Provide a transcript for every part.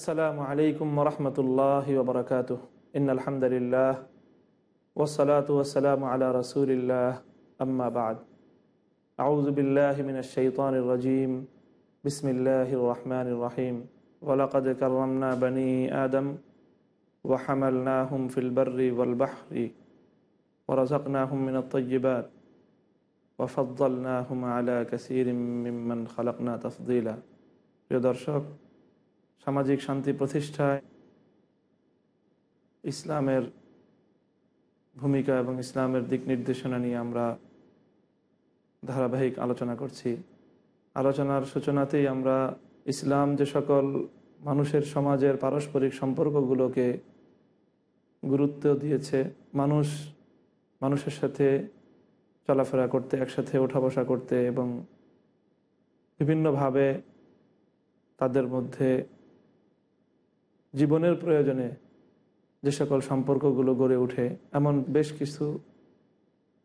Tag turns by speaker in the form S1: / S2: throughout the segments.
S1: আসসালামু আলাইকুম রহমতুল্লাহ ওবরকাত ইন আলহামদুলিল্লাহ ওসলাত ওসালাম আলা রসুলিল্লাহ আম্মা বাদ আউযু বিল্লাহি মিনাশ শাইতানির রাজিম বিসমিল্লাহির রহমানির রহিম ওয়ালাকাদ কাররামনা বনি আদম وحملناهم في البر والبحر ورزقناهم من الطيبات وفضلناهم على كثير ممن خلقنا تفضيلا প্রিয় দর্শক সামাজিক শান্তি প্রতিষ্ঠায় ইসলামের ভূমিকা এবং ইসলামের দিক নির্দেশনা নিয়ে আমরা ধারাবাহিক আলোচনা করছি। আলোচনার সূচনাতেই আমরা ইসলাম যে সকল মানুষের সমাজের পারস্পরিক সম্পর্কগুলোকে গুরুত্ব দিয়েছে, মানুষ, মানুষের সাথে চলাফেরা করতে, একসাথে ওঠা বসা করতে এবং বিভিন্নভাবে তাদের মধ্যে জীবনের প্রয়োজনে যে সকল সম্পর্কগুলো গড়ে ওঠে, এমন বেশ কিছু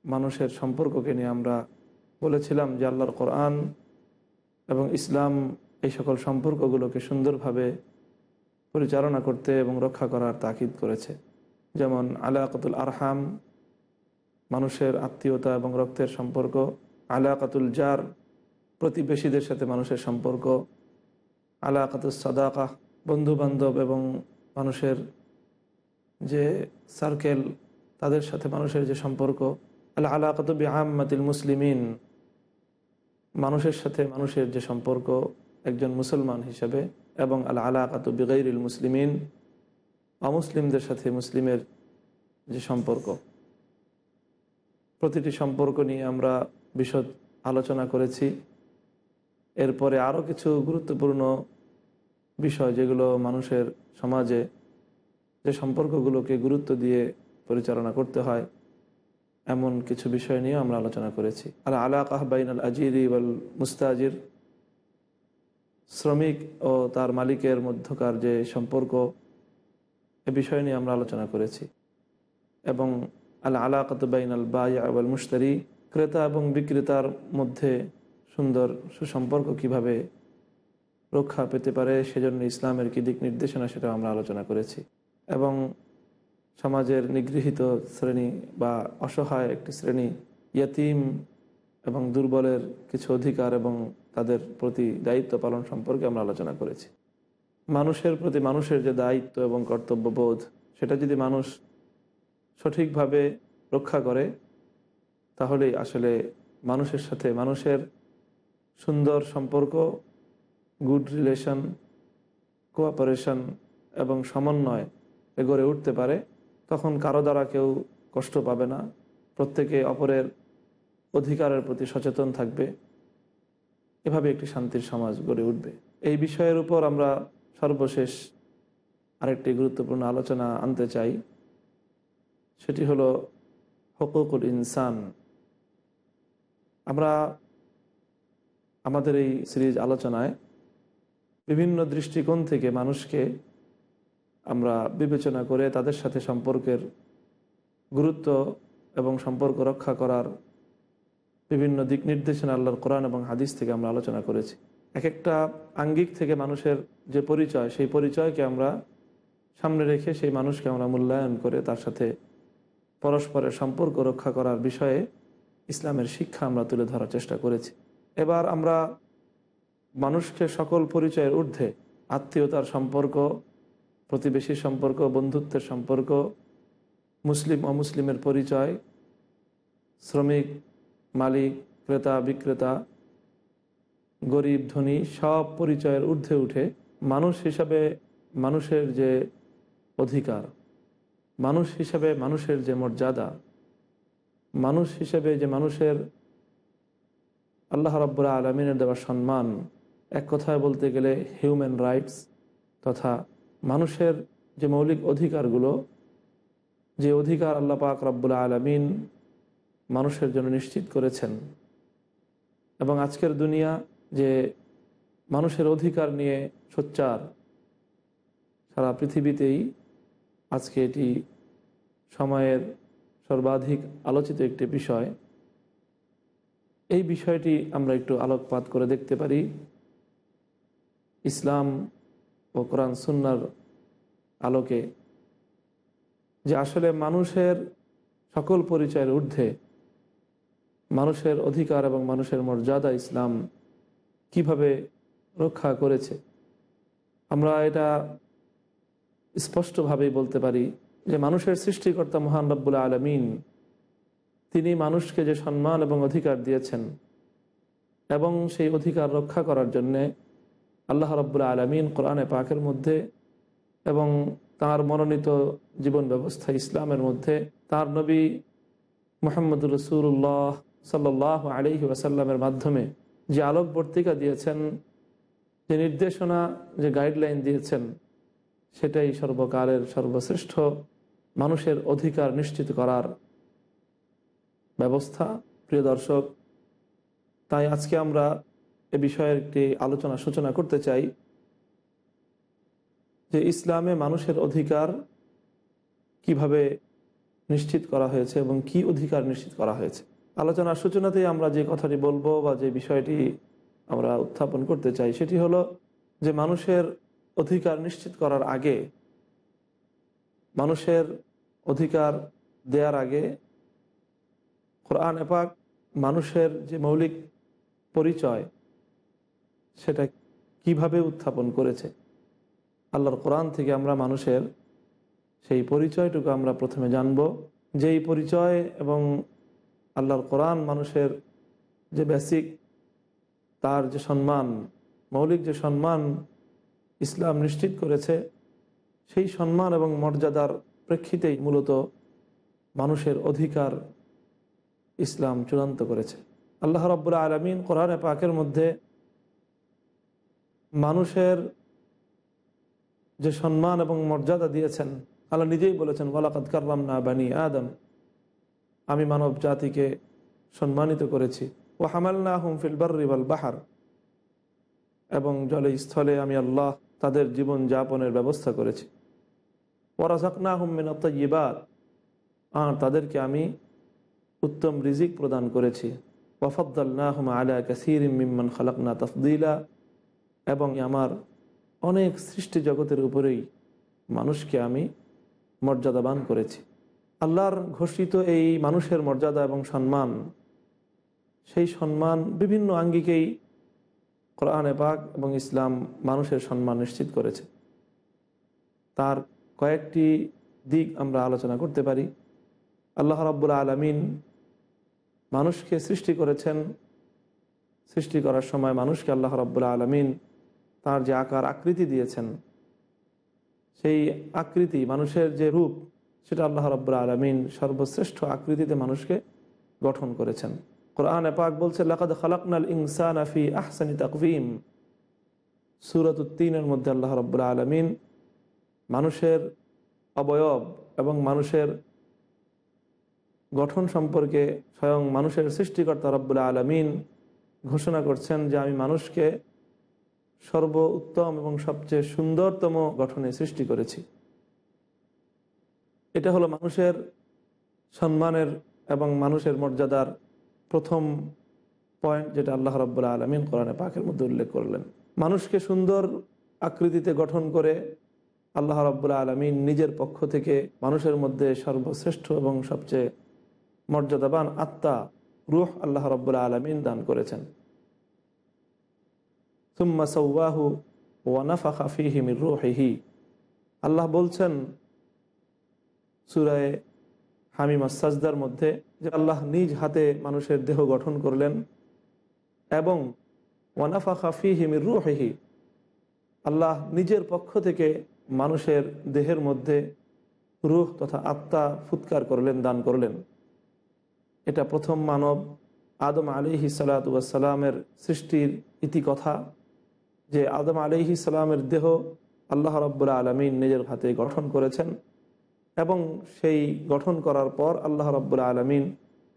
S1: মানুষের সম্পর্ককে নিয়ে আমরা বলেছিলাম যে আল্লাহর কোরআন এবং ইসলাম এই সকল সম্পর্কগুলোকে সুন্দরভাবে পরিচালনা করতে এবং রক্ষা করার তাকিদ করেছে। যেমন আলাকাতুল আরহাম, মানুষের আত্মীয়তা এবং রক্তের সম্পর্ক, আলাকাতুল জার, প্রতিবেশীদের সাথে মানুষের সম্পর্ক আলাকাতুল সাদাকা বন্ধু বান্ধব এবং মানুষের যে সার্কেল তাদের সাথে মানুষের যে সম্পর্ক। আল্লাহ আলাকাত আহমাতিল মুসলিমিন, মানুষের সাথে মানুষের যে সম্পর্ক একজন মুসলমান হিসাবে, এবং আল্লাহ আলাকাত বেগাইরুল মুসলিমিন, অমুসলিমদের সাথে মুসলিমের যে সম্পর্ক। প্রতিটি সম্পর্ক নিয়ে আমরা বিশদ আলোচনা করেছি। এরপরে আরও কিছু গুরুত্বপূর্ণ বিষয় যেগুলো মানুষের সমাজে যে সম্পর্কগুলোকে গুরুত্ব দিয়ে পরিচালনা করতে হয়, এমন কিছু বিষয় নিয়ে আমরা আলোচনা করেছি। আর আলাকাহ বাইন আল আজিরি ওয়াল মুস্তাজির। শ্রমিক ও তার মালিকের মধ্যকার যে সম্পর্ক, এ বিষয় নিয়ে আমরা আলোচনা করেছি। এবং আল আলাকাত বাইন আল বায়াল মুস্তারি ক্রেতা এবং বিক্রেতার মধ্যে সুন্দর সুসম্পর্ক কীভাবে রক্ষা পেতে পারে, সেজন্য ইসলামের কি দিক নির্দেশনা সেটা আমরা আলোচনা করেছি। এবং সমাজের নিগৃহীত শ্রেণি বা অসহায় একটি শ্রেণি, ইয়াতিম এবং দুর্বলের কিছু অধিকার এবং তাদের প্রতি দায়িত্ব পালন সম্পর্কে আমরা আলোচনা করেছি। মানুষের প্রতি মানুষের যে দায়িত্ব এবং কর্তব্যবোধ, সেটা যদি মানুষ সঠিকভাবে রক্ষা করে, তাহলেই আসলে মানুষের সাথে মানুষের সুন্দর সম্পর্ক গুড রিলেশন কোঅপারেশন এবং সমন্বয় এ গড়ে উঠতে পারে, তখন কারও দ্বারা কেউ কষ্ট পাবে না। প্রত্যেকে অপরের অধিকারের প্রতি সচেতন থাকবে। এভাবে একটি শান্তির সমাজ গড়ে উঠবে। এই বিষয়ের উপর আমরা সর্বশেষ আরেকটি গুরুত্বপূর্ণ আলোচনা আনতে চাই। সেটি হলো হকুকুল ইনসান। আমরা আমাদের এই সিরিজ আলোচনায় বিভিন্ন দৃষ্টিকোণ থেকে মানুষকে আমরা বিবেচনা করে তাদের সাথে সম্পর্কের গুরুত্ব এবং সম্পর্ক রক্ষা করার বিভিন্ন দিক নির্দেশনা আল্লাহর কোরআন এবং হাদিস থেকে আমরা আলোচনা করেছি। এক একটা আঙ্গিক থেকে মানুষের যে পরিচয়, সেই পরিচয়কে আমরা সামনে রেখে সেই মানুষকে আমরা মূল্যায়ন করে তার সাথে পরস্পরের সম্পর্ক রক্ষা করার বিষয়ে ইসলামের শিক্ষা আমরা তুলে ধরার চেষ্টা করেছি। এবার আমরা মানুষকে সকল পরিচয়ের ঊর্ধ্বে আত্মীয়তার সম্পর্ক, প্রতিবেশীর সম্পর্ক, বন্ধুত্বের সম্পর্ক, মুসলিম, অমুসলিমের পরিচয়, শ্রমিক, মালিক, ক্রেতা, বিক্রেতা, গরিব, ধনী, সব পরিচয়ের ঊর্ধ্বে উঠে মানুষ হিসাবে মানুষের যে অধিকার, মানুষ হিসাবে মানুষের যে মর্যাদা, মানুষ হিসাবে যে মানুষের আল্লাহ রব্বুল্লা আলমিনের দেওয়া সম্মান এক কথায় বলতে গেলে হিউম্যান রাইটস তথা মানুষের যে মৌলিক অধিকারগুলো, যে অধিকার আল্লাহ পাক রব্বুল্লা আলমিন মানুষের জন্য নিশ্চিত করেছেন। এবং আজকের দুনিয়া যে মানুষের অধিকার নিয়ে সোচ্চার, সারা পৃথিবীতেই আজকে এটি সময়ের সর্বাধিক আলোচিত একটি বিষয়। এই বিষয়টি আমরা একটু আলোকপাত করে দেখতে পারি। ইসলাম ও কোরআন সুন্নার আলোকে যে আসলে মানুষের সকল পরিচয়ের ঊর্ধ্বে মানুষের অধিকার এবং মানুষের মর্যাদা ইসলাম কীভাবে রক্ষা করেছে, আমরা এটা স্পষ্টভাবেই বলতে পারি যে মানুষের সৃষ্টিকর্তা মহান রব্বুল আলমিন, তিনি মানুষকে যে সম্মান এবং অধিকার দিয়েছেন এবং সেই অধিকার রক্ষা করার জন্যে আল্লাহ রব্বুল্লা আলমিন কোরআনে পাকের মধ্যে এবং তার মনোনীত জীবন ব্যবস্থা ইসলামের মধ্যে তার নবী মোহাম্মদুর রসুল্লাহ সাল্লাহ আলহি ওয়াসাল্লামের মাধ্যমে যে আলোক আলোকবর্তিকা দিয়েছেন, যে নির্দেশনা, যে গাইডলাইন দিয়েছেন, সেটাই সর্বকালের সর্বশ্রেষ্ঠ মানুষের অধিকার নিশ্চিত করার ব্যবস্থা। প্রিয় দর্শক, তাই আজকে আমরা এ বিষয়ের একটি আলোচনা, সূচনা করতে চাই যে ইসলামে মানুষের অধিকার কীভাবে নিশ্চিত করা হয়েছে এবং কি অধিকার নিশ্চিত করা হয়েছে। আলোচনার সূচনাতেই আমরা যে কথাটি বলব বা যে বিষয়টি আমরা উত্থাপন করতে চাই, সেটি হলো যে মানুষের অধিকার নিশ্চিত করার আগে, মানুষের অধিকার দেওয়ার আগে কোরআন এপাক মানুষের যে মৌলিক পরিচয় সেটা কীভাবে উত্থাপন করেছে? আল্লাহর কোরআন থেকে আমরা মানুষের সেই পরিচয়টুকু আমরা প্রথমে জানব। যেই পরিচয় এবং আল্লাহর কোরআন মানুষের যে বেসিক তার যে সম্মান, মৌলিক যে সম্মান ইসলাম নিশ্চিত করেছে, সেই সম্মান এবং মর্যাদার প্রেক্ষিতেই মূলত মানুষের অধিকার ইসলাম চূড়ান্ত করেছে। আল্লাহ রব্বুল্লা আলমিন কোরআনে পাকের মধ্যে মানুষের যে সম্মান এবং মর্যাদা দিয়েছেন, আল্লাহ নিজেই বলেছেন ওলাকাত কার্লাম না বানি আদম। আমি মানব জাতিকে সম্মানিত করেছি। ও হামাল না হুম ফিলবার রিবাল বাহার। এবং জলে স্থলে আমি আল্লাহ তাদের জীবন যাপনের ব্যবস্থা করেছি। ওরাজাকনা হুমিন ইবাদ আর তাদেরকে আমি উত্তম রিজিক প্রদান করেছি। ওয়াফদ্দাল্লাহম আলা কাসির মিম্মান খালাকনা তফদিলা। এবং আমার অনেক সৃষ্টি জগতের উপরেই মানুষকে আমি মর্যাদাবান করেছি। আল্লাহর ঘোষিত এই মানুষের মর্যাদা এবং সম্মান, সেই সম্মান বিভিন্ন আঙ্গিকেই কোরআনে পাক এবং ইসলাম মানুষের সম্মান নিশ্চিত করেছে। তার কয়েকটি দিক আমরা আলোচনা করতে পারি। আল্লাহ রাব্বুল আলমিন মানুষকে সৃষ্টি করেছেন। সৃষ্টি করার সময় মানুষকে আল্লাহ রাব্বুল আলমিন তার যে আকার আকৃতি দিয়েছেন, সেই আকৃতি, মানুষের যে রূপ, সেটা আল্লাহ রাব্বুল আলমিন সর্বশ্রেষ্ঠ আকৃতিতে মানুষকে গঠন করেছেন। কোরআন পাক বলছে, লাকাদ খালাকনাল ইনসান আফি আহসানি তাকভিম সুরত উত্তিনের মধ্যে আল্লাহ রব্বুল্লা আলমিন মানুষের অবয়ব এবং মানুষের গঠন সম্পর্কে স্বয়ং মানুষের সৃষ্টিকর্তা রব্বুল্লা আলমিন ঘোষণা করছেন যে, আমি মানুষকে সর্ব উত্তম এবং সবচেয়ে সুন্দরতম গঠনে সৃষ্টি করেছি। এটা হলো মানুষের সম্মানের এবং মানুষের মর্যাদার প্রথম পয়েন্ট যেটা আল্লাহ রব্বুল্লা আলমিন কোরআনে পাকের মধ্যে উল্লেখ করলেন। মানুষকে সুন্দর আকৃতিতে গঠন করে আল্লাহ রব্বুল্লা আলমিন নিজের পক্ষ থেকে মানুষের মধ্যে সর্বশ্রেষ্ঠ এবং সবচেয়ে মর্যাদাবান আত্মা রুহ আল্লাহ রব্বুল্লা আলমিন দান করেছেন। সুম্মা ওয়ানাফা খাফিহিমির রুহিহি। আল্লাহ বলছেন সুরায় হামিমা সাজদার মধ্যে যে আল্লাহ নিজ হাতে মানুষের দেহ গঠন করলেন এবং ওয়ানাফা খাফি হিমির রুহি আল্লাহ নিজের পক্ষ থেকে মানুষের দেহের মধ্যে রুহ তথা আত্মা ফুৎকার করলেন, দান করলেন। এটা প্রথম মানব আদম আলিহি সালাতামের সৃষ্টির ইতিকথা। যে আদম আলিহি সালামের দেহ আল্লাহ রব্বুল্লা আলমিন নিজের হাতে গঠন করেছেন এবং সেই গঠন করার পর আল্লাহ রব্বুল্লা আলমিন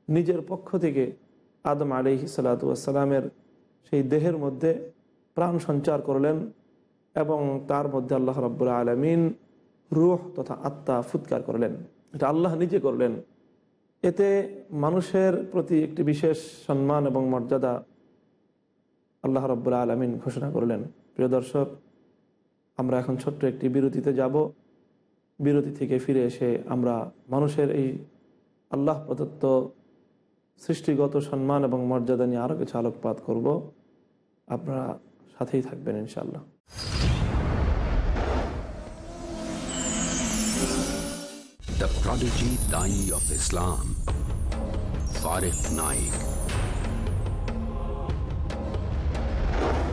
S1: নিজের পক্ষ থেকে আদম আলিহি সালাতামের সেই দেহের মধ্যে প্রাণ সঞ্চার করলেন এবং তার মধ্যে আল্লাহ রব্বুল্লা আলমিন রুহ তথা আত্মা ফুৎকার করলেন। এটা আল্লাহ নিজে করলেন। এতে মানুষের প্রতি একটি বিশেষ সম্মান এবং মর্যাদা আল্লাহ রব্বুল্লা আলমিন ঘোষণা করলেন, প্রিয় দর্শক, আমরা এখন ছোট্ট একটি বিরতিতে যাব বিরতি থেকে ফিরে এসে আমরা মানুষের এই আল্লাহ প্রদত্ত সৃষ্টিগত সম্মান এবং মর্যাদা নিয়ে আরও কিছু আলোকপাত করব আপনারা সাথেই থাকবেন ইনশাল্লাহ
S2: The prodigy, Dai of Islam. Farid Naik.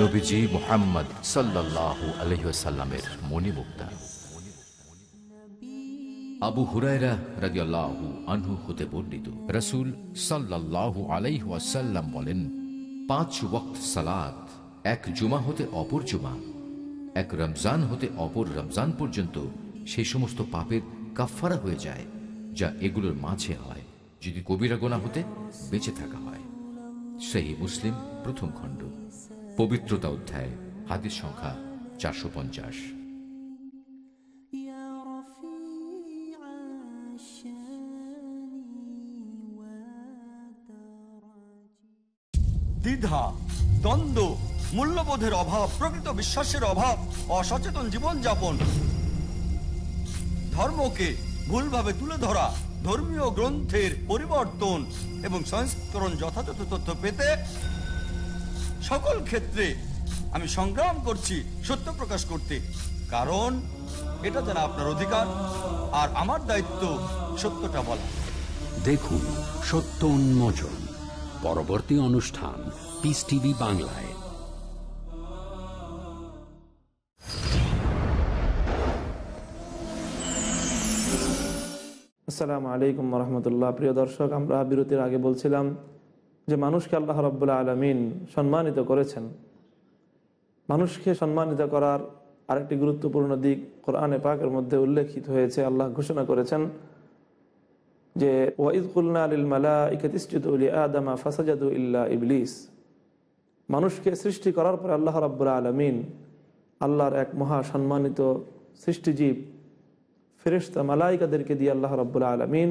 S3: নবীজি মোহাম্মদ সাল্লাল্লাহু আলহিসাল্লামের মণিমুক্তা। আবু হুরায়রা রাদিয়াল্লাহু আনহু হতে বর্ণিত, রাসূল সাল্লাল্লাহু আলাইহি ওয়াসাল্লাম বলেন, পাঁচ ওয়াক্ত সালাত এক জুমা হতে অপর জুমা, এক রমজান হতে অপর রমজান পর্যন্ত সেই সমস্ত পাপের কাফফারা হয়ে যায়, যা এগুলোর মাঝে হয় যদি কবিরা গোনা হতে বেঁচে থাকা হয়। সেই মুসলিম প্রথম খণ্ড। পবিত্রতা অধ্যায় হাদিস সংখ্যা চারশো পঞ্চাশ।
S4: দ্বিধা দ্বন্দ্ব মূল্যবোধের অভাব প্রকৃত বিশ্বাসের অভাব অসচেতন জীবনযাপন। ধর্মকে ভুলভাবে তুলে ধরা ধর্মীয় গ্রন্থের পরিবর্তন এবং সংস্করণ যথাযথ তথ্য পেতে সকল ক্ষেত্রে আমি সংগ্রাম করছি সত্য প্রকাশ করতে। কারণ এটা যেন আপনার অধিকার আর আমার দায়িত্ব সত্যটা বলা।
S2: দেখুন সত্য উন্মোচন পরবর্তী অনুষ্ঠান পিস টিভি বাংলায়।
S1: আসসালামু আলাইকুম রহমতুল্লাহ। প্রিয় দর্শক আমরা বিরতির আগে বলছিলাম যে মানুষকে আল্লাহ রব্বুল্লা আলমিন সম্মানিত করেছেন। মানুষকে সম্মানিত করার আরেকটি গুরুত্বপূর্ণ দিক কোরআনে পাকের মধ্যে উল্লেখিত হয়েছে, আল্লাহ ঘোষণা করেছেন যে মালা ইবলিস। মানুষকে সৃষ্টি করার পরে আল্লাহ রব্বুল্লা আলমিন আল্লাহর এক মহা সম্মানিত সৃষ্টিজীব, ফেরেশতা মালাইকাদেরকে দিয়ে আল্লাহ রব্বুল আলমিন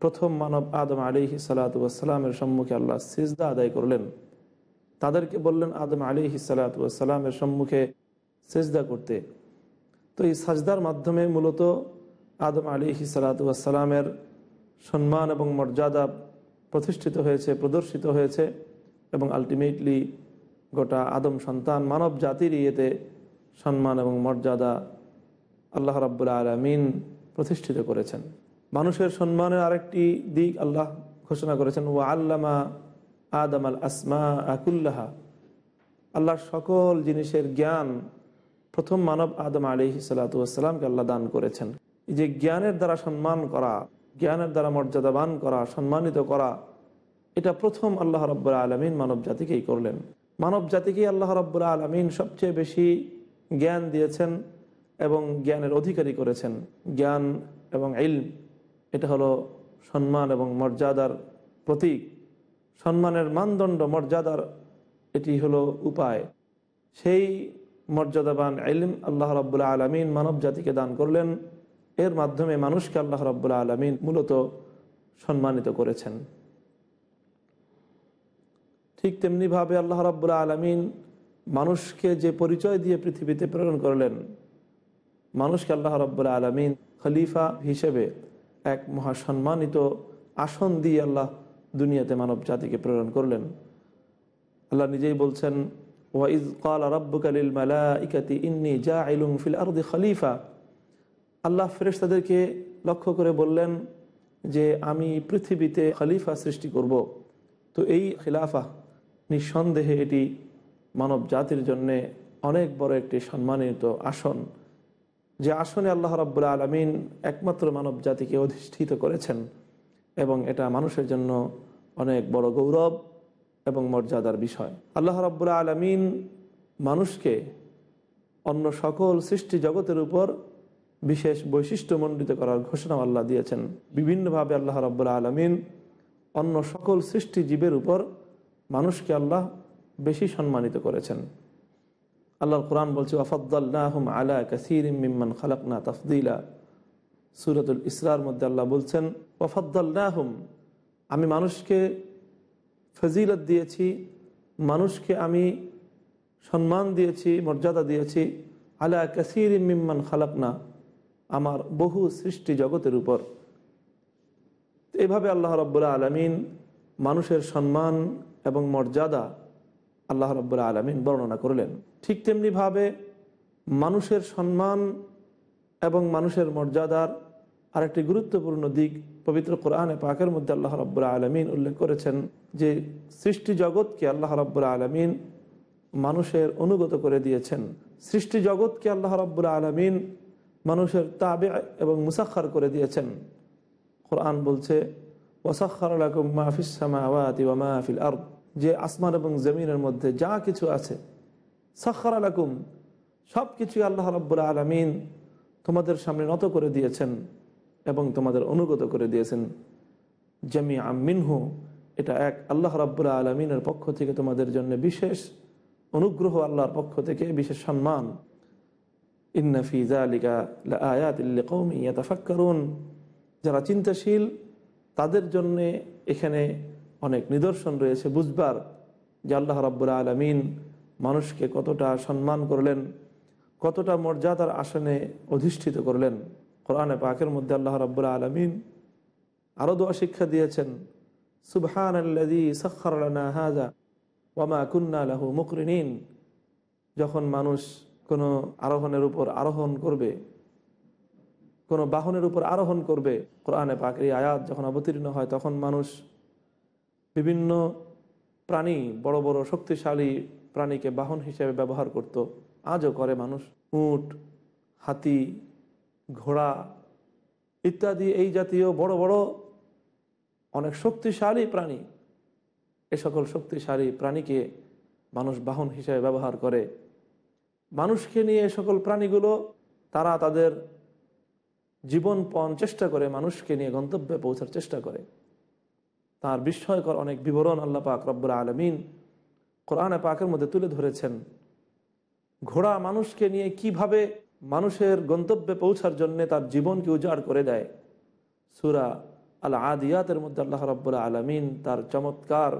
S1: প্রথম মানব আদম আলিহি সালাতামের সম্মুখে আল্লাহ সিজদা আদায় করলেন। তাদেরকে বললেন, আদম আলিহি সালাতামের সম্মুখে সেজদা করতে। তো এই সাজদার মাধ্যমে মূলত আদম আলিহি সালাতামের সম্মান এবং মর্যাদা প্রতিষ্ঠিত হয়েছে, প্রদর্শিত হয়েছে এবং আলটিমেটলি গোটা আদম সন্তান মানব জাতির ইয়েতে সম্মান এবং মর্যাদা আল্লাহ রাব্বুল আলমিন প্রতিষ্ঠিত করেছেন। মানুষের সম্মানের আরেকটি দিক আল্লাহ ঘোষণা করেছেন ও আল্লামা আদম আল আসমা আকুল্লাহা আল্লাহর সকল জিনিসের জ্ঞান প্রথম মানব আদম আলি সালাতামকে আল্লাহ দান করেছেন। যে জ্ঞানের দ্বারা সম্মান করা, জ্ঞানের দ্বারা মর্যাদাবান করা, সম্মানিত করা, এটা প্রথম আল্লাহ রব্বুল আলমিন মানব জাতিকেই করলেন। মানব জাতিকেই আল্লাহ রাব্বুল আলমিন সবচেয়ে বেশি জ্ঞান দিয়েছেন এবং জ্ঞানের অধিকারী করেছেন। জ্ঞান এবং ইলম এটা হলো সম্মান এবং মর্যাদার প্রতীক। সম্মানের মানদণ্ড, মর্যাদার এটি হলো উপায়। সেই মর্যাদাবান ইলম আল্লাহ রাব্বুল আলমিন মানব জাতিকে দান করলেন। এর মাধ্যমে মানুষকে আল্লাহ রাব্বুল আলমিন মূলত সম্মানিত করেছেন। ঠিক তেমনিভাবে আল্লাহ রাব্বুল আলমিন মানুষকে যে পরিচয় দিয়ে পৃথিবীতে প্রেরণ করলেন, মানুষকে আল্লাহ রাব্বুল আলমিন খলিফা হিসেবে এক মহাসম্মানিত আসন দিয়ে আল্লাহ দুনিয়াতে মানব জাতিকে প্রেরণ করলেন। আল্লাহ নিজেই বলছেন ইকাতি ফিল খলিফা। আল্লাহ ফেরেশতাদেরকে লক্ষ্য করে বললেন যে, আমি পৃথিবীতে খলিফা সৃষ্টি করব। তো এই খিলাফা নিঃসন্দেহে এটি মানব জাতির জন্যে অনেক বড় একটি সম্মানিত আসন। যে আসনে আল্লাহ রাব্বুল আলমিন একমাত্র মানব জাতিকে অধিষ্ঠিত করেছেন এবং এটা মানুষের জন্য অনেক বড় গৌরব এবং মর্যাদার বিষয়। আল্লাহ রাব্বুল আলমিন মানুষকে অন্য সকল সৃষ্টি জগতের উপর বিশেষ বৈশিষ্ট্যমণ্ডিত করার ঘোষণা আল্লাহ দিয়েছেন। বিভিন্নভাবে আল্লাহ রাব্বুল আলমিন অন্য সকল সৃষ্টি জীবের উপর মানুষকে আল্লাহ বেশি সম্মানিত করেছেন। আল্লাহর কোরআন বলছে ওয়াফদ্দাল্লাহম আলা কাসির মিম্মান খালাকনা তফদিলা। সুরতুল ইসরার মধ্যে আল্লাহ বলছেন ওয়াফদ্দাল্লাহম আমি মানুষকে ফজিলত দিয়েছি, মানুষকে আমি সম্মান দিয়েছি, মর্যাদা দিয়েছি, আলা কাসির মিম্মান খালাকনা, আমার বহু সৃষ্টি জগতের উপর। এভাবে আল্লাহ রব্বুল্লা আলমিন মানুষের সম্মান এবং মর্যাদা আল্লাহ রব্বুল্লা আলমিন বর্ণনা করলেন। ঠিক তেমনিভাবে মানুষের সম্মান এবং মানুষের মর্যাদার আরেকটি গুরুত্বপূর্ণ দিক পবিত্র কোরআনে পাকের মধ্যে আল্লাহ রব্বুল্লা আলমিন উল্লেখ করেছেন যে, সৃষ্টি জগৎকে আল্লাহ রব্বুল্লা আলমিন মানুষের অনুগত করে দিয়েছেন। সৃষ্টি জগৎকে আল্লাহ রব্বুল্লা আলমিন মানুষের তাবে এবং মুসাক্ষার করে দিয়েছেন। কোরআন বলছে ওসাক্ষারুম মাহফিসামা আওয়াতি ওয়া মাহফিল আর যে আসমান এবং জমিনের মধ্যে যা কিছু আছে সাক্ষার আলাকুম সব কিছুই আল্লাহ রব্বুল্লা আলমিন তোমাদের সামনে নত করে দিয়েছেন এবং তোমাদের অনুগত করে দিয়েছেন। জামি আমিনহু এটা এক আল্লাহ রাব্বুল আলমিনের পক্ষ থেকে তোমাদের জন্য বিশেষ অনুগ্রহ আল্লাহর পক্ষ থেকে, বিশেষ সম্মান। ইন্নাফি জালিকা আয়াত কৌমি ইয়াতাফাক্কারুন, যারা চিন্তাশীল তাদের জন্য এখানে অনেক নিদর্শন রয়েছে। বুঝবার যে আল্লাহ রাব্বুল আলমিন মানুষকে কতটা সম্মান করলেন, কতটা মর্যাদার আসনে অধিষ্ঠিত করলেন। কোরআনে পাকের মধ্যে আল্লাহ রাব্বুল আলমিন আরও দোয়া শিক্ষা দিয়েছেন সুবহান হাজা ওয়ামা কুন্না লাহু মুকরিনিন। যখন মানুষ কোনো আরোহণের উপর আরোহণ করবে, কোনো বাহনের উপর আরোহণ করবে, কোরআনে পাক এই আয়াত যখন অবতীর্ণ হয়, তখন মানুষ বিভিন্ন প্রাণী বড় বড় শক্তিশালী প্রাণীকে বাহন হিসেবে ব্যবহার করত। আজও করে মানুষ। উট, হাতি, ঘোড়া ইত্যাদি এই জাতীয় বড় বড় অনেক শক্তিশালী প্রাণী। এ সকল শক্তিশালী প্রাণীকে মানুষ বাহন হিসেবে ব্যবহার করে। মানুষকে নিয়ে এ সকল প্রাণীগুলো তারা তাদের জীবনপণ চেষ্টা করে, মানুষকে নিয়ে গন্তব্যে পৌঁছার চেষ্টা করে। তার বিস্ময়কর অনেক বিবরণ আল্লাহ পাক রব্বুল আলমিন কোরআনে পাকের মধ্যে তুলে ধরেছেন। ঘোড়া মানুষকে নিয়ে কীভাবে মানুষের গন্তব্যে পৌঁছার জন্য তার জীবনকে উজাড় করে দেয়। সুরা আল আদিয়াতের মধ্যে আল্লাহ রব্বুল আলমিন তার চমৎকার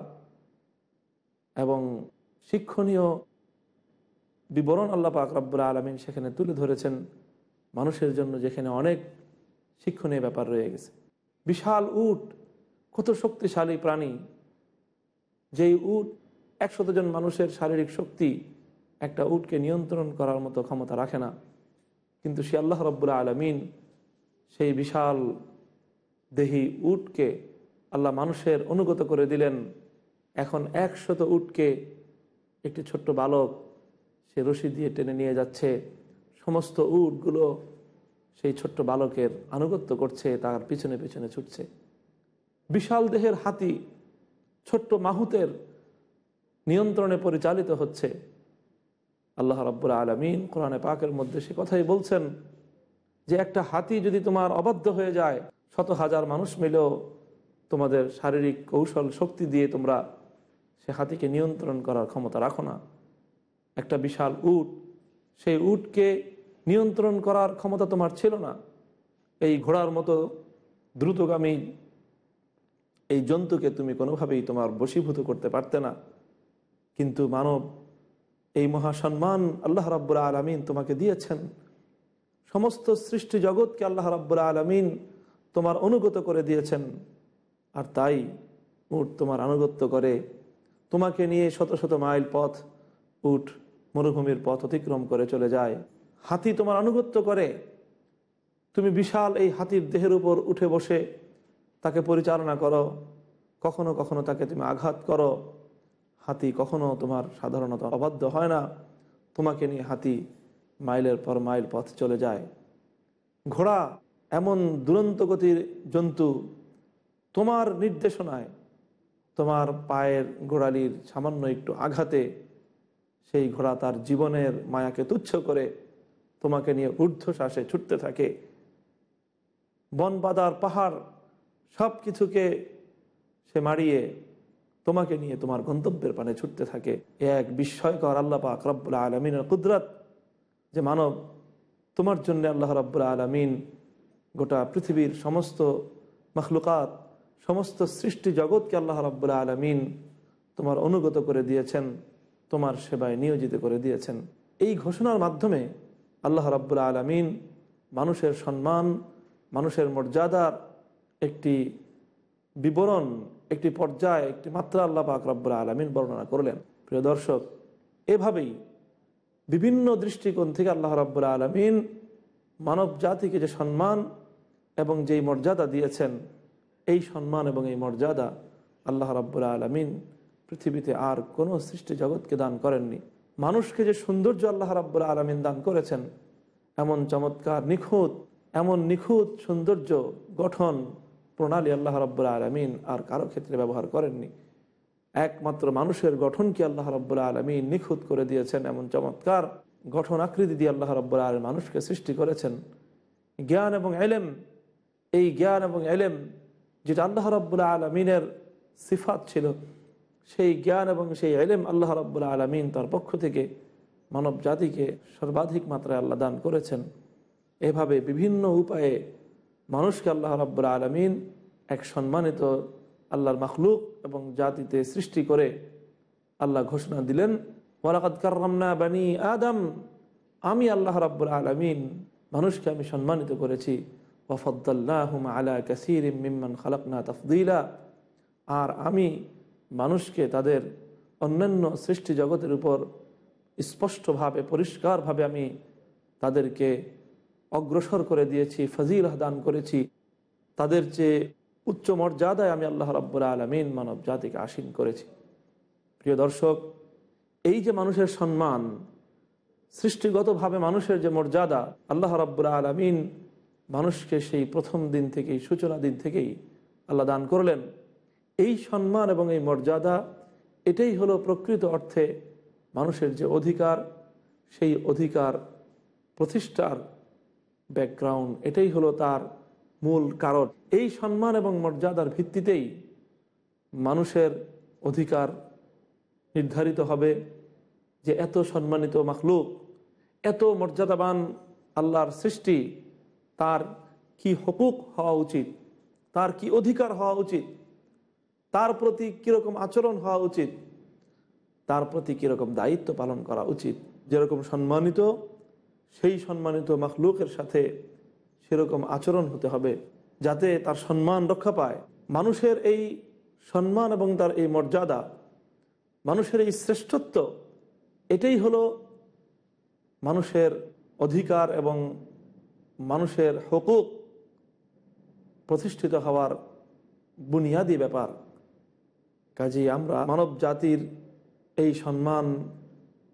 S1: এবং শিক্ষণীয় বিবরণ আল্লাহ পাক রব্বুল আলমিন সেখানে তুলে ধরেছেন। মানুষের জন্য যেখানে অনেক শিক্ষণীয় ব্যাপার রয়ে গেছে। বিশাল উট কত শক্তিশালী প্রাণী, যেই উট, একশত জন মানুষের শারীরিক শক্তি একটা উটকে নিয়ন্ত্রণ করার মতো ক্ষমতা রাখে না। কিন্তু সে আল্লাহ রব্বুল্লা আলমিন সেই বিশাল দেহি উটকে আল্লাহ মানুষের অনুগত করে দিলেন। এখন একশত উটকে একটি ছোট্ট বালক সে রশি দিয়ে টেনে নিয়ে যাচ্ছে। সমস্ত উটগুলো সেই ছোট্ট বালকের আনুগত্য করছে, তার পিছনে পিছনে ছুটছে। বিশাল দেহের হাতি ছোট্ট মাহুতের নিয়ন্ত্রণে পরিচালিত হচ্ছে। আল্লাহ রাব্বুল আলমিন কোরআনে পাকের মধ্যে সে কথাই বলছেন যে, একটা হাতি যদি তোমার অবাধ্য হয়ে যায়, শত হাজার মানুষ মিলেও তোমাদের শারীরিক কৌশল শক্তি দিয়ে তোমরা সে হাতিকে নিয়ন্ত্রণ করার ক্ষমতা রাখো না। একটা বিশাল উট, সেই উটকে নিয়ন্ত্রণ করার ক্ষমতা তোমার ছিল না। এই ঘোড়ার মতো দ্রুতগামী এই জন্তুকে তুমি কোনোভাবেই তোমার বশীভূত করতে পারতে না। কিন্তু মানব এই মহাসম্মান আল্লাহ রাব্বুল আলমিন তোমাকে দিয়েছেন। সমস্ত সৃষ্টি জগৎকে আল্লাহ রাব্বুল আলমিন তোমার অনুগত করে দিয়েছেন। আর তাই উট তোমার আনুগত্য করে। তোমাকে নিয়ে শত শত মাইল পথ, উট মরুভূমির পথ অতিক্রম করে চলে যায়। হাতি তোমার আনুগত্য করে। তুমি বিশাল এই হাতির দেহের উপর উঠে বসে তাকে পরিচালনা করো। কখনো কখনো তাকে তুমি আঘাত করো। হাতি কখনো তোমার সাধারণত অবাধ্য হয় না। তোমাকে নিয়ে হাতি মাইলের পর মাইল পথ চলে যায়। ঘোড়া এমন দুরন্ত গতির জন্তু, তোমার নির্দেশনায় তোমার পায়ের গোড়ালির সামান্য একটু আঘাতে সেই ঘোড়া তার জীবনের মায়াকে তুচ্ছ করে তোমাকে নিয়ে ঊর্ধ্বশ্বাসে ছুটতে থাকে। বনবাদার পাহাড় সব কিছুকে সে মারিয়ে তোমাকে নিয়ে তোমার গন্তব্যের পানে ছুটতে থাকে। এ এক বিস্ময়কর আল্লাহ পাক রব্বুল আলমিনের কুদরত যে মানব তোমার জন্য আল্লাহ রব্বুল আলমিন গোটা পৃথিবীর সমস্ত মখলুকাত, সমস্ত সৃষ্টি জগৎকে আল্লাহ রব্বুল আলমিন তোমার অনুগত করে দিয়েছেন, তোমার সেবায় নিয়োজিত করে দিয়েছেন। এই ঘোষণার মাধ্যমে আল্লাহ রব্বুল আলমিন মানুষের সম্মান, মানুষের মর্যাদার একটি বিবরণ, একটি পর্যায়ে, একটি মাত্রা আল্লাহ পাক আলমিন বর্ণনা করলেন। প্রিয় দর্শক, এভাবেই বিভিন্ন দৃষ্টিকোণ থেকে আল্লাহ রব্বুল আলমিন মানব জাতিকে যে সম্মান এবং যেই মর্যাদা দিয়েছেন, এই সম্মান এবং এই মর্যাদা আল্লাহ রাব্বুল আলমিন পৃথিবীতে আর কোনো সৃষ্টি জগৎকে দান করেননি। মানুষকে যে সৌন্দর্য আল্লাহ রাব্বুল আলমিন দান করেছেন, এমন চমৎকার, নিখুঁত, এমন নিখুঁত সৌন্দর্য, গঠন প্রণালী আল্লাহ রাব্বুল আলমিন আর কারও ক্ষেত্রে ব্যবহার করেননি। একমাত্র মানুষের গঠনকে আল্লাহ রাব্বুল আলমিন নিখুঁত করে দিয়েছেন, এমন চমৎকার গঠন আকৃতি দিয়ে আল্লাহ রাব্বুল আলম মানুষকে সৃষ্টি করেছেন। জ্ঞান এবং এলেম এই জ্ঞান এবং এলেম যেটা আল্লাহ রাব্বুল আলমিনের সিফাত ছিল, সেই জ্ঞান এবং সেই এলেম আল্লাহ রাব্বুল আলমিন তার পক্ষ থেকে মানব জাতিকে সর্বাধিক মাত্রায় আল্লাহ দান করেছেন। এভাবে বিভিন্ন উপায়ে মানুষকে আল্লাহ রাব্বুল আলমিন এক সম্মানিত আল্লাহর মখলুক এবং জাতিতে সৃষ্টি করে আল্লাহ ঘোষণা দিলেন, ওয়ালাকাদ কার্রামনা বানি আদম। আমি আল্লাহ রাব্বুল আলমিন মানুষকে আমি সম্মানিত করেছি। ওফদ্দাল্লাহুম আলা কাসির মিম্মান খালাকনা তফদিলা। আর আমি মানুষকে তাদের অন্যান্য সৃষ্টি জগতের উপর স্পষ্টভাবে, পরিষ্কারভাবে আমি তাদেরকে অগ্রসর করে দিয়েছি ফজিল দান করেছি। তাদের যে উচ্চ মর্যাদায় আমি আল্লাহ রাব্বুল আলমিন মানব জাতিকে আসীন করেছি। প্রিয় দর্শক, এই যে মানুষের সম্মান, সৃষ্টিগতভাবে মানুষের যে মর্যাদা, আল্লাহ রাব্বুল আলমিন মানুষকে সেই প্রথম দিন থেকেই, সূচনা দিন থেকেই আল্লাহ দান করলেন। এই সম্মান এবং এই মর্যাদা, এটাই হলো প্রকৃত অর্থে মানুষের যে অধিকার, সেই অধিকার প্রতিষ্ঠার ব্যাকগ্রাউন্ড এটাই হলো তার মূল কারণ। এই সম্মান এবং মর্যাদার ভিত্তিতেই মানুষের অধিকার নির্ধারিত হবে যে এত সম্মানিত মাখলুক, এত মর্যাদাবান আল্লাহর সৃষ্টি, তার কি হকুক হওয়া উচিত, তার কি অধিকার হওয়া উচিত, তার প্রতি কীরকম আচরণ হওয়া উচিত, তার প্রতি কীরকম দায়িত্ব পালন করা উচিত। যেরকম সম্মানিত সেই সম্মানিত মখলুকের সাথে সেরকম আচরণ হতে হবে যাতে তার সম্মান রক্ষা পায়। মানুষের এই সম্মান এবং তার এই মর্যাদা, মানুষের এই শ্রেষ্ঠত্ব, এটাই হলো মানুষের অধিকার এবং মানুষের হকুক প্রতিষ্ঠিত হওয়ার বুনিয়াদি ব্যাপার। কাজেই আমরা মানব জাতির এই সম্মান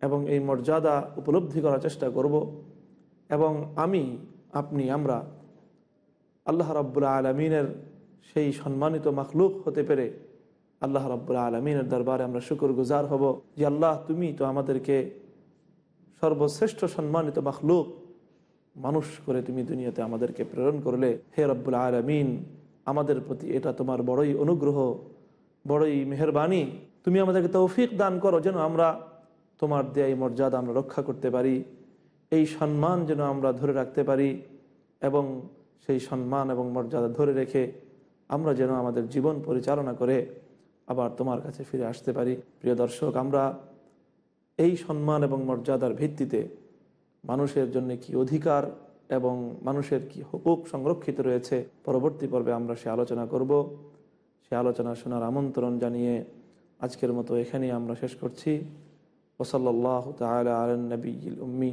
S1: এবং এই মর্যাদা উপলব্ধি করার চেষ্টা করব। এবং আমি, আপনি, আমরা আল্লাহ রাব্বুল আলমিনের সেই সম্মানিত মাখলুক হতে পেরে আল্লাহ রব্বুল্লা আলমিনের দরবারে আমরা শুকর গুজার হব যে আল্লাহ, তুমি তো আমাদেরকে সর্বশ্রেষ্ঠ সম্মানিত মখলুক। মানুষ করে তুমি দুনিয়াতে আমাদেরকে প্রেরণ করলে। হে রব্বুল আলমিন, আমাদের প্রতি এটা তোমার বড়ই অনুগ্রহ, বড়ই মেহরবানি। তুমি আমাদেরকে তৌফিক দান করো যেন আমরা তোমার দেয় মর্যাদা আমরা রক্ষা করতে পারি। এই সম্মান যেন আমরা ধরে রাখতে পারি এবং সেই সম্মান এবং মর্যাদা ধরে রেখে আমরা যেন আমাদের জীবন পরিচালনা করে আবার তোমার কাছে ফিরে আসতে পারি। প্রিয় দর্শক, আমরা এই সম্মান এবং মর্যাদার ভিত্তিতে মানুষের জন্য কি অধিকার এবং মানুষের কি হুকুক সংরক্ষিত রয়েছে, পরবর্তী পর্বে আমরা সে আলোচনা করব। সে আলোচনা শোনার আমন্ত্রণ জানিয়ে আজকের মতো এখানেই আমরা শেষ করছি। ওসল্লাহ তালা আলনবীল উম্মি।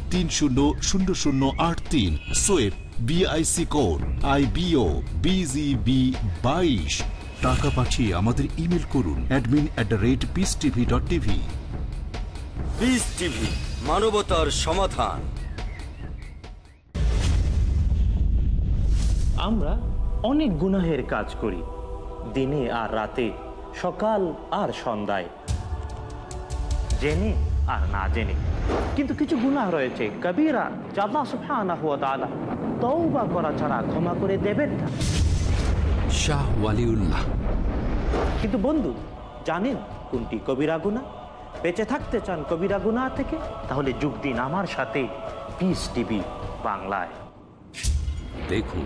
S5: তিন শূন্য শূন্য শূন্য আট তিন। Swift BIC code I B O B G B বাইশ। টাকা পাঠিয়ে আমাদের ইমেল করুন admin at the rate peace TV dot TV
S4: peace TV মানবতার সমাধান।
S6: আমরা অনেক গুনাহের কাজ করি দিনে আর রাতে সকাল আর সন্ধ্যায়। জেনে আর না জেনে। কিন্তু কিছু গুনাহ রয়েছে। কবিরা জাদা সুফানা হুয়া তাআলা তওবা করা ছাড়া ক্ষমা করে দেবেন না।
S2: শাহ ওয়ালিউল্লাহ।
S6: কিন্তু বন্ধু জানেন কোনটি কবিরা গুনাহ? বেঁচে থাকতে চান কবিরা গুনাহ থেকে? তাহলে যোগ দিন আমার সাথে। পিস টিভি বাংলায়।
S2: দেখুন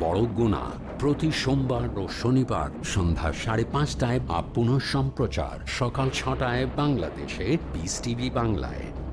S2: বড় গুণা। প্রতি সোমবার ও শনিবার সন্ধ্যা সাড়ে পাঁচটায় বা পুনঃ সম্প্রচার সকাল ছটায় বাংলাদেশে বিস টিভি বাংলায়।